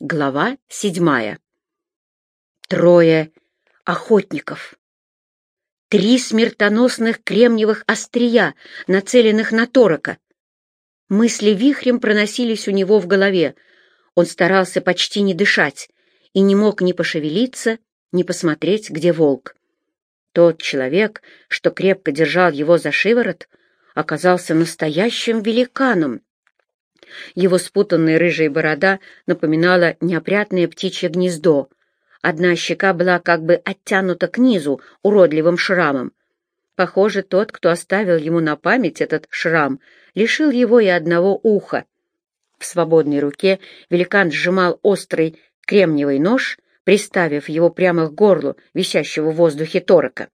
Глава седьмая. Трое охотников. Три смертоносных кремниевых острия, нацеленных на Торока. Мысли вихрем проносились у него в голове. Он старался почти не дышать и не мог ни пошевелиться, ни посмотреть, где волк. Тот человек, что крепко держал его за шиворот, оказался настоящим великаном. Его спутанная рыжая борода напоминала неопрятное птичье гнездо. Одна щека была как бы оттянута к низу уродливым шрамом. Похоже, тот, кто оставил ему на память этот шрам, лишил его и одного уха. В свободной руке великан сжимал острый кремниевый нож, приставив его прямо к горлу висящего в воздухе торока.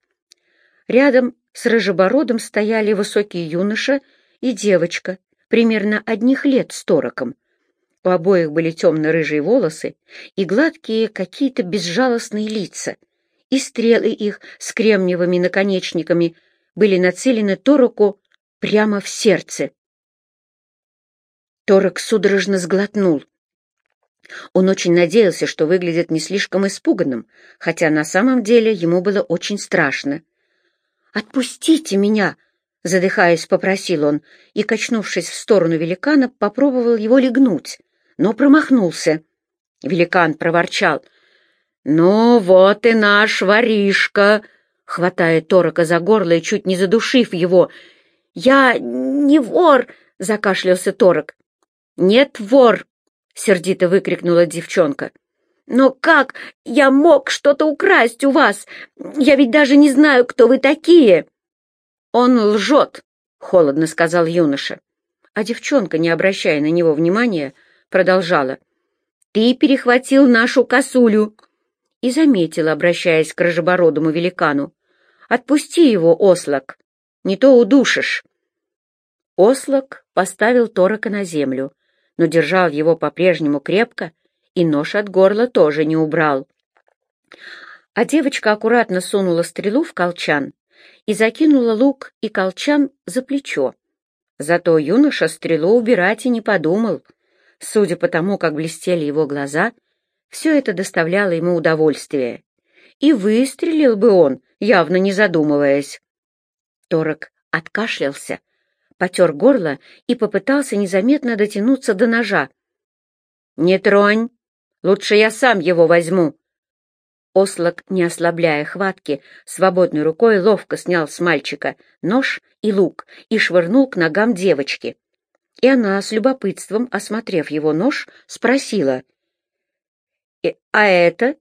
Рядом с рыжебородом стояли высокий юноша и девочка, примерно одних лет с тороком. У обоих были темно-рыжие волосы и гладкие какие-то безжалостные лица, и стрелы их с кремниевыми наконечниками были нацелены Тороку прямо в сердце. Торок судорожно сглотнул. Он очень надеялся, что выглядит не слишком испуганным, хотя на самом деле ему было очень страшно. «Отпустите меня!» Задыхаясь, попросил он и, качнувшись в сторону великана, попробовал его легнуть, но промахнулся. Великан проворчал. «Ну вот и наш воришка!» хватая Торока за горло и чуть не задушив его. «Я не вор!» — закашлялся Торок. «Нет, вор!» — сердито выкрикнула девчонка. «Но как я мог что-то украсть у вас? Я ведь даже не знаю, кто вы такие!» «Он лжет», — холодно сказал юноша. А девчонка, не обращая на него внимания, продолжала. «Ты перехватил нашу косулю!» И заметила, обращаясь к рыжебородому великану. «Отпусти его, Ослак, не то удушишь!» Ослак поставил Торока на землю, но держал его по-прежнему крепко и нож от горла тоже не убрал. А девочка аккуратно сунула стрелу в колчан и закинула лук и колчан за плечо. Зато юноша стрелу убирать и не подумал. Судя по тому, как блестели его глаза, все это доставляло ему удовольствие. И выстрелил бы он, явно не задумываясь. Торок откашлялся, потер горло и попытался незаметно дотянуться до ножа. «Не тронь! Лучше я сам его возьму!» Ослак, не ослабляя хватки, свободной рукой ловко снял с мальчика нож и лук и швырнул к ногам девочки. И она, с любопытством, осмотрев его нож, спросила. «Э, «А это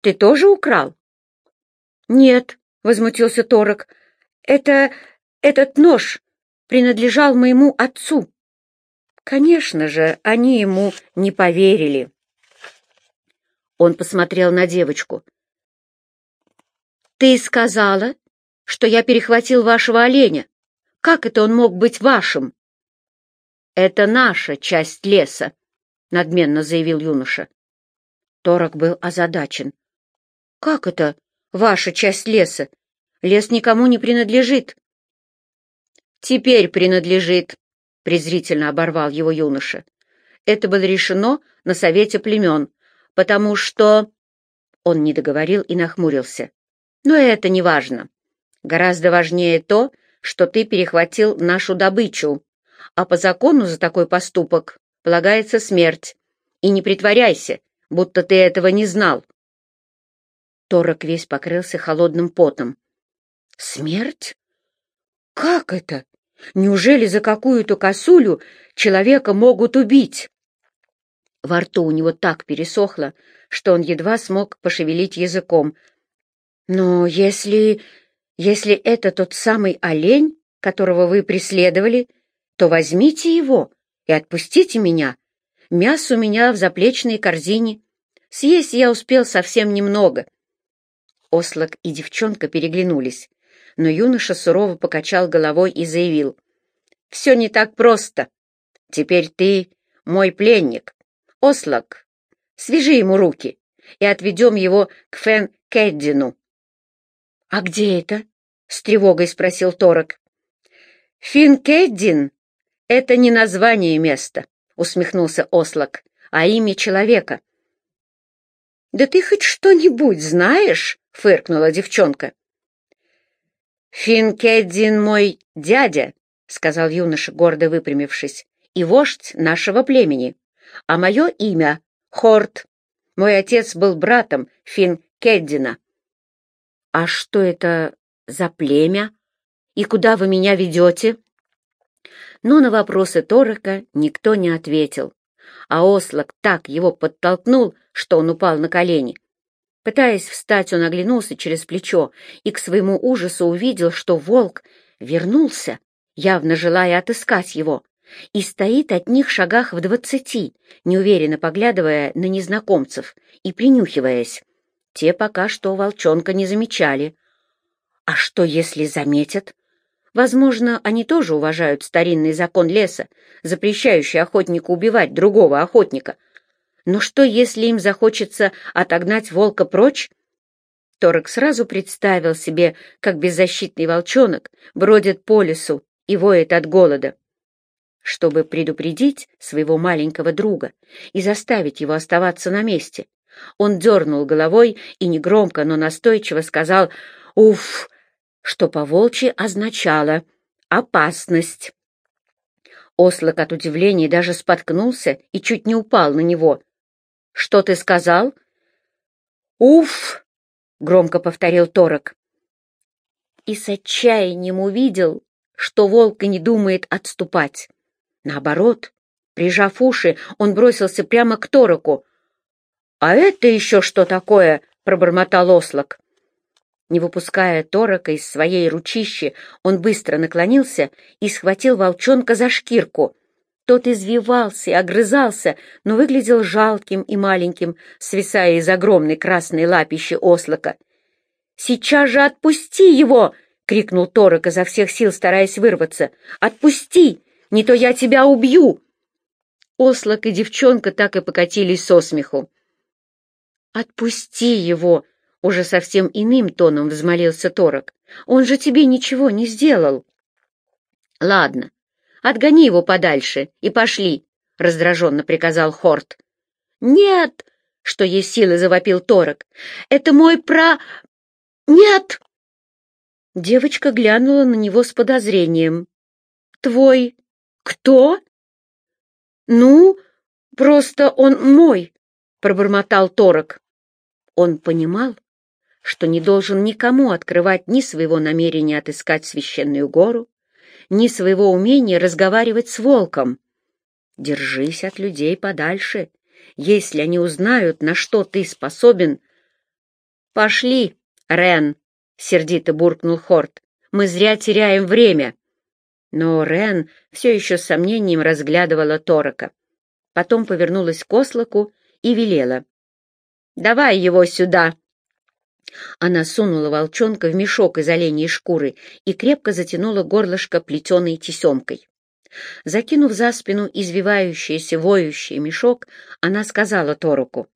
ты тоже украл?» «Нет», — возмутился Торок, — «это... этот нож принадлежал моему отцу». Конечно же, они ему не поверили. Он посмотрел на девочку. «Ты сказала, что я перехватил вашего оленя. Как это он мог быть вашим?» «Это наша часть леса», — надменно заявил юноша. Торок был озадачен. «Как это ваша часть леса? Лес никому не принадлежит». «Теперь принадлежит», — презрительно оборвал его юноша. «Это было решено на совете племен, потому что...» Он не договорил и нахмурился. Но это не важно. Гораздо важнее то, что ты перехватил нашу добычу, а по закону за такой поступок полагается смерть. И не притворяйся, будто ты этого не знал. Торок весь покрылся холодным потом. «Смерть? Как это? Неужели за какую-то косулю человека могут убить?» Во рту у него так пересохло, что он едва смог пошевелить языком, но если... если это тот самый олень, которого вы преследовали, то возьмите его и отпустите меня. Мясо у меня в заплечной корзине. Съесть я успел совсем немного. Ослак и девчонка переглянулись, но юноша сурово покачал головой и заявил. «Все не так просто. Теперь ты мой пленник. Ослак, свяжи ему руки и отведем его к Фен Кэддину. «А где это?» — с тревогой спросил Торок. «Финкеддин — это не название места», — усмехнулся Ослак, — «а имя человека. «Да ты хоть что-нибудь знаешь?» — фыркнула девчонка. «Финкеддин мой дядя», — сказал юноша, гордо выпрямившись, — «и вождь нашего племени, а мое имя — Хорт. Мой отец был братом Финкеддина». «А что это за племя? И куда вы меня ведете?» Но на вопросы Торока никто не ответил, а Ослак так его подтолкнул, что он упал на колени. Пытаясь встать, он оглянулся через плечо и к своему ужасу увидел, что волк вернулся, явно желая отыскать его, и стоит от них шагах в двадцати, неуверенно поглядывая на незнакомцев и принюхиваясь. Те пока что волчонка не замечали. А что, если заметят? Возможно, они тоже уважают старинный закон леса, запрещающий охотнику убивать другого охотника. Но что, если им захочется отогнать волка прочь? Торок сразу представил себе, как беззащитный волчонок бродит по лесу и воет от голода. Чтобы предупредить своего маленького друга и заставить его оставаться на месте, он дернул головой и негромко, но настойчиво сказал «Уф!» что по-волчьи означало «опасность». Ослок от удивления даже споткнулся и чуть не упал на него. «Что ты сказал?» «Уф!» — громко повторил Торок. И с отчаянием увидел, что волк не думает отступать. Наоборот, прижав уши, он бросился прямо к Тороку. «А это еще что такое?» — пробормотал Ослок. Не выпуская торока из своей ручищи, он быстро наклонился и схватил волчонка за шкирку. Тот извивался и огрызался, но выглядел жалким и маленьким, свисая из огромной красной лапищи ослока. «Сейчас же отпусти его!» — крикнул Торок изо всех сил, стараясь вырваться. «Отпусти! Не то я тебя убью!» Ослок и девчонка так и покатились со смеху. «Отпусти его!» Уже совсем иным тоном взмолился Торок. «Он же тебе ничего не сделал!» «Ладно, отгони его подальше и пошли!» — раздраженно приказал Хорт. «Нет!» — что есть силы завопил Торок. «Это мой пра... Нет!» Девочка глянула на него с подозрением. «Твой... кто?» «Ну, просто он мой!» — пробормотал Торок. Он понимал, что не должен никому открывать ни своего намерения отыскать священную гору, ни своего умения разговаривать с волком. Держись от людей подальше. Если они узнают, на что ты способен... — Пошли, Рен, — сердито буркнул Хорт. — Мы зря теряем время. Но Рен все еще с сомнением разглядывала Торока. Потом повернулась к ослаку и велела. — Давай его сюда. Она сунула волчонка в мешок из оленей шкуры и крепко затянула горлышко плетеной тесемкой. Закинув за спину извивающийся, воющий мешок, она сказала Торуку,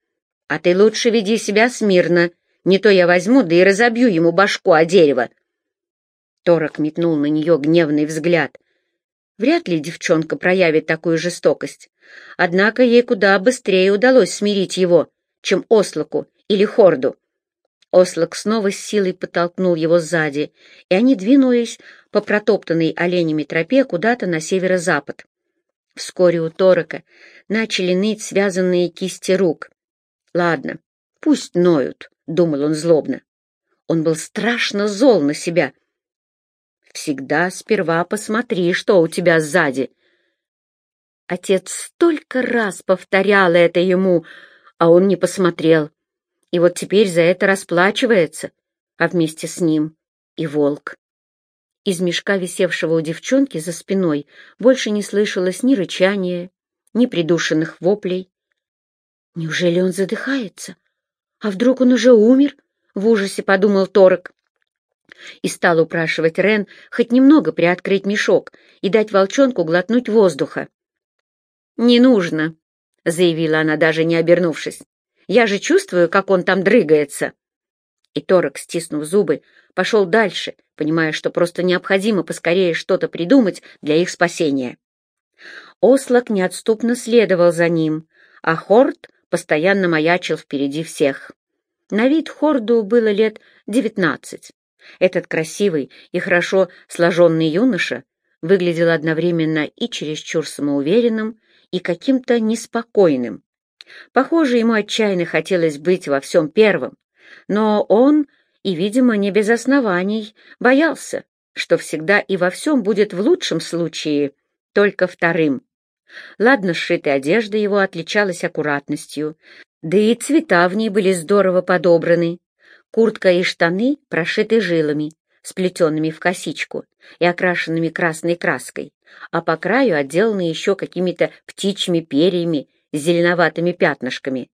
«А ты лучше веди себя смирно, не то я возьму, да и разобью ему башку о дерево». Торок метнул на нее гневный взгляд. Вряд ли девчонка проявит такую жестокость. Однако ей куда быстрее удалось смирить его, чем Ослоку или Хорду. Ослок снова с силой подтолкнул его сзади, и они двинулись по протоптанной оленями тропе куда-то на северо-запад. Вскоре у Торока начали ныть связанные кисти рук. «Ладно, пусть ноют», — думал он злобно. Он был страшно зол на себя. «Всегда сперва посмотри, что у тебя сзади». Отец столько раз повторял это ему, а он не посмотрел. И вот теперь за это расплачивается, а вместе с ним и волк. Из мешка, висевшего у девчонки за спиной, больше не слышалось ни рычания, ни придушенных воплей. Неужели он задыхается? А вдруг он уже умер? В ужасе подумал Торок. И стал упрашивать Рен хоть немного приоткрыть мешок и дать волчонку глотнуть воздуха. «Не нужно», — заявила она, даже не обернувшись. Я же чувствую, как он там дрыгается. И Торок, стиснув зубы, пошел дальше, понимая, что просто необходимо поскорее что-то придумать для их спасения. Ослак неотступно следовал за ним, а Хорт постоянно маячил впереди всех. На вид Хорду было лет девятнадцать. Этот красивый и хорошо сложенный юноша выглядел одновременно и чересчур самоуверенным, и каким-то неспокойным. Похоже, ему отчаянно хотелось быть во всем первым, но он, и, видимо, не без оснований, боялся, что всегда и во всем будет в лучшем случае только вторым. Ладно сшитая одежда его отличалась аккуратностью, да и цвета в ней были здорово подобраны. Куртка и штаны прошиты жилами, сплетенными в косичку и окрашенными красной краской, а по краю отделаны еще какими-то птичьими перьями с зеленоватыми пятнышками.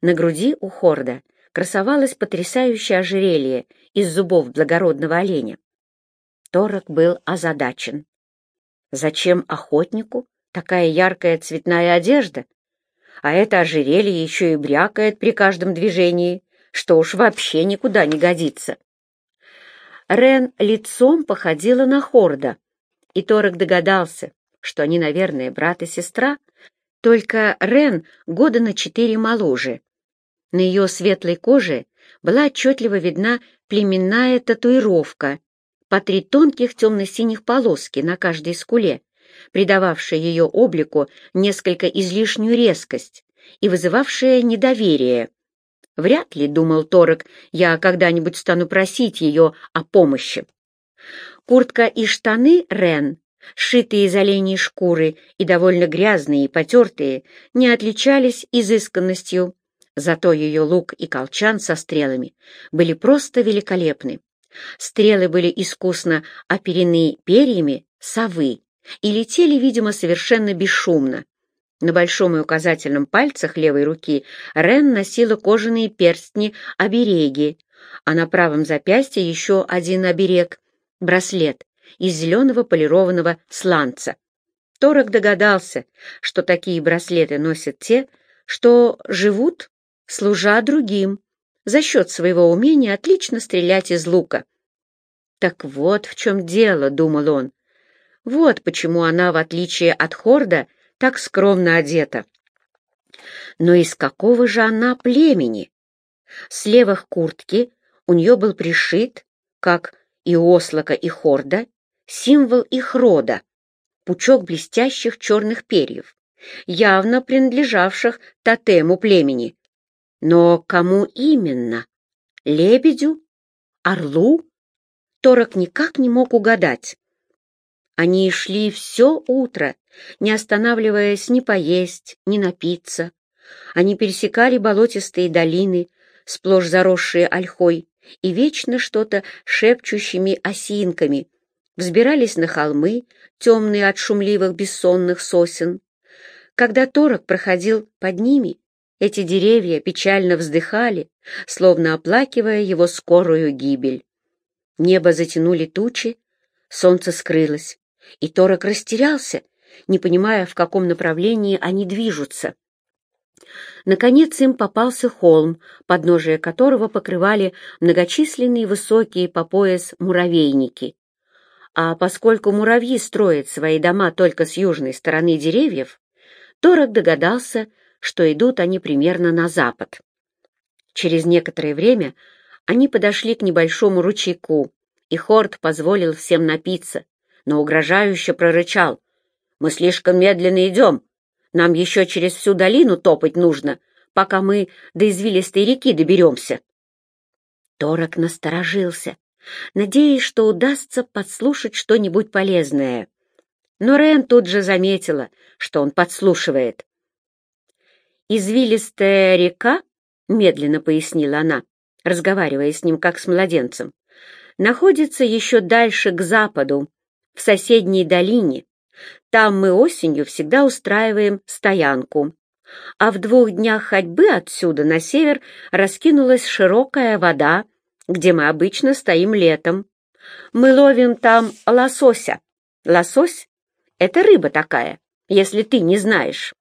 На груди у Хорда красовалось потрясающее ожерелье из зубов благородного оленя. Торок был озадачен. Зачем охотнику такая яркая цветная одежда? А это ожерелье еще и брякает при каждом движении, что уж вообще никуда не годится. Рен лицом походила на Хорда, и Торок догадался, что они, наверное, брат и сестра, только Рен года на четыре моложе. На ее светлой коже была отчетливо видна племенная татуировка по три тонких темно-синих полоски на каждой скуле, придававшая ее облику несколько излишнюю резкость и вызывавшая недоверие. Вряд ли, думал Торок, я когда-нибудь стану просить ее о помощи. Куртка и штаны Рен, сшитые из оленей шкуры и довольно грязные и потертые, не отличались изысканностью, зато ее лук и колчан со стрелами были просто великолепны. Стрелы были искусно оперены перьями совы и летели, видимо, совершенно бесшумно. На большом и указательном пальцах левой руки Рен носила кожаные перстни-обереги, а на правом запястье еще один оберег — браслет из зеленого полированного сланца. Торок догадался, что такие браслеты носят те, что живут, служа другим, за счет своего умения отлично стрелять из лука. «Так вот в чем дело», — думал он. «Вот почему она, в отличие от Хорда, так скромно одета». Но из какого же она племени? С левых куртки у нее был пришит, как и у Ослака и Хорда, символ их рода — пучок блестящих черных перьев, явно принадлежавших тотему племени, но кому именно? Лебедю? Орлу? Торок никак не мог угадать. Они шли все утро, не останавливаясь ни поесть, ни напиться. Они пересекали болотистые долины, сплошь заросшие ольхой, и вечно что-то шепчущими осинками, взбирались на холмы, темные от шумливых бессонных сосен. Когда Торок проходил под ними, эти деревья печально вздыхали, словно оплакивая его скорую гибель. Небо затянули тучи, солнце скрылось, и Торок растерялся, не понимая, в каком направлении они движутся. Наконец им попался холм, подножие которого покрывали многочисленные высокие по пояс муравейники. А поскольку муравьи строят свои дома только с южной стороны деревьев, Торок догадался, что идут они примерно на запад. Через некоторое время они подошли к небольшому ручейку, и Хорд позволил всем напиться, но угрожающе прорычал. «Мы слишком медленно идем. Нам еще через всю долину топать нужно, пока мы до извилистой реки доберемся». Торок насторожился, надеясь, что удастся подслушать что-нибудь полезное. Но Рен тут же заметила, что он подслушивает. «Извилистая река», — медленно пояснила она, разговаривая с ним как с младенцем, находится еще дальше к западу, в соседней долине. Там мы осенью всегда устраиваем стоянку. А в двух днях ходьбы отсюда на север раскинулась широкая вода, где мы обычно стоим летом. Мы ловим там лосося. Лосось — это рыба такая, если ты не знаешь.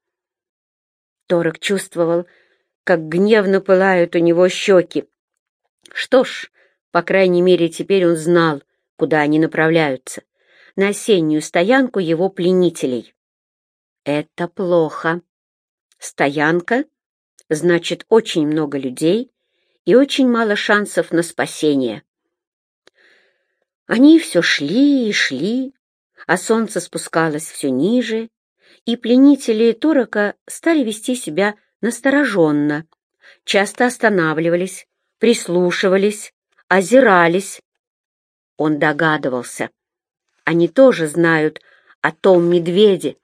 Торок чувствовал, как гневно пылают у него щеки. Что ж, по крайней мере, теперь он знал, куда они направляются, на осеннюю стоянку его пленителей. Это плохо. Стоянка? значит, очень много людей и очень мало шансов на спасение. Они все шли и шли, а солнце спускалось все ниже, и пленители Торока стали вести себя настороженно, часто останавливались, прислушивались, озирались. Он догадывался. Они тоже знают о том медведе.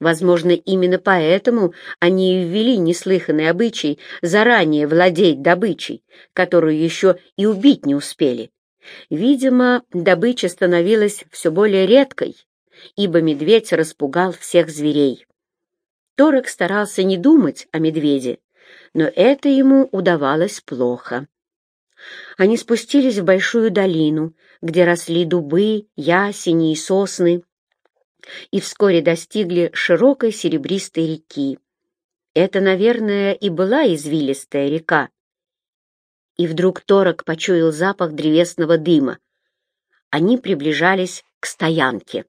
Возможно, именно поэтому они и ввели неслыханный обычай заранее владеть добычей, которую еще и убить не успели. Видимо, добыча становилась все более редкой, ибо медведь распугал всех зверей. Торок старался не думать о медведе, но это ему удавалось плохо. Они спустились в большую долину, где росли дубы, ясени и сосны, и вскоре достигли широкой серебристой реки. Это, наверное, и была извилистая река. И вдруг Торок почуял запах древесного дыма. Они приближались к стоянке.